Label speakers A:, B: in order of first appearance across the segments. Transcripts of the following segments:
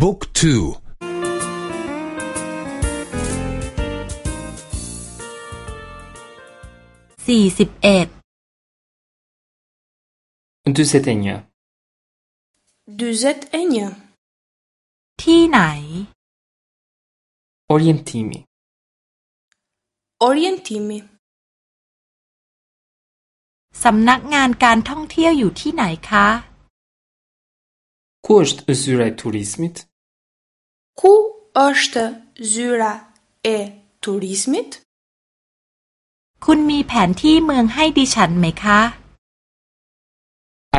A: บุ๊กทู
B: สี่สิบเอ็ดดูเซตเอเนดูเซตเอเนที่ไหนออริเอนติมิออริเอนติมิ สำนักงานการท่องเที่ยวอยู่ที่ไหนคะ
A: Ku është zyra e turizmit?
B: Ku është zyra e turizmit? Kun mi pen ti mëng di qanë me ka?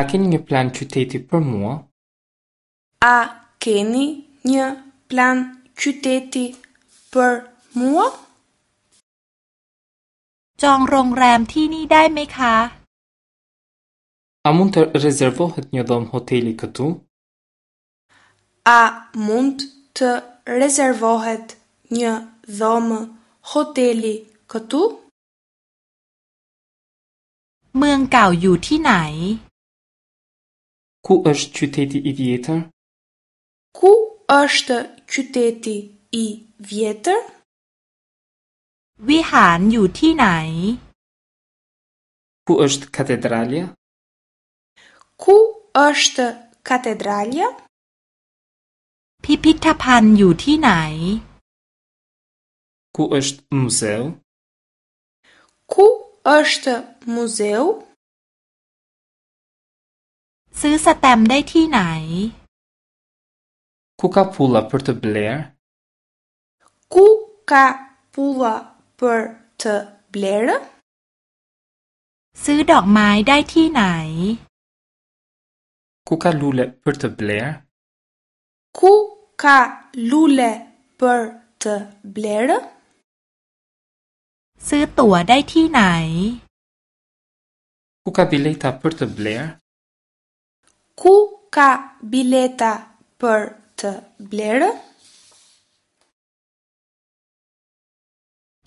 A: A keni një plan qyteti për mua?
B: A keni një plan qyteti për mua? Gjong rong rem ti një daj me ka?
A: A mund të rezervohet një dhom hoteli këtu?
B: a mund të rezervohet një dhomë hoteli këtu? Mëng kao ju ti nai?
A: Ku është qyteti i vjetër?
B: Ku është qyteti i vjetër? Vihan ju ti nai?
A: Ku është katedralja?
B: Ku është katedralja? พิพิธภัณฑ์อยู่ที่ไหน
A: Ku është muzeu?
B: Ku është muzeu? Sy stamp dai ti nai?
A: Ku ka pulla për të bler?
B: Ku ka pulla për të Sy dok dai ti nai?
A: Ku ka lule për të blerë?
B: Ku ka lule për të blerë? Së tua dai ti nai? Ku ka bileta
A: për të blerë?
B: Ku ka bileta për të blerë?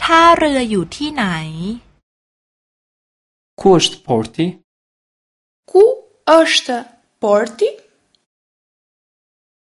B: Ta rrë ju ti nai?
A: Ku është porti?
B: Ku është porti?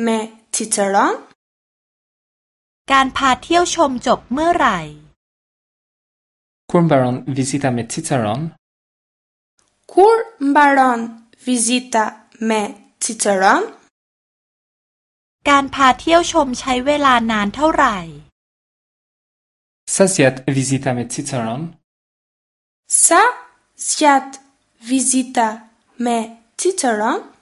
B: เมทิเตอร์นการพาเที่ยวชมจบเมื่อไหร่
A: คุณบารอนวิซิตาเมทิเตอร์น
B: คุณบารอนวิซิตาเมทิเตอร์นการพาเที่ยวชมใช้เวลานานเท่าไหร่
A: ซาเซียตวิซิตาเมทิเตอร์น
B: ซาเซียตวิซิตาเมทิเตอร์น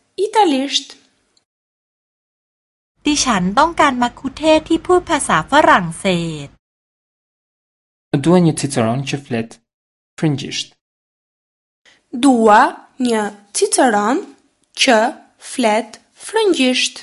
B: italisht. Ti shan tong kan makute ti pud phasa frangset.
A: Dua një ciceron që flet frëngjisht.
B: Dua një ciceron që flet frëngjisht.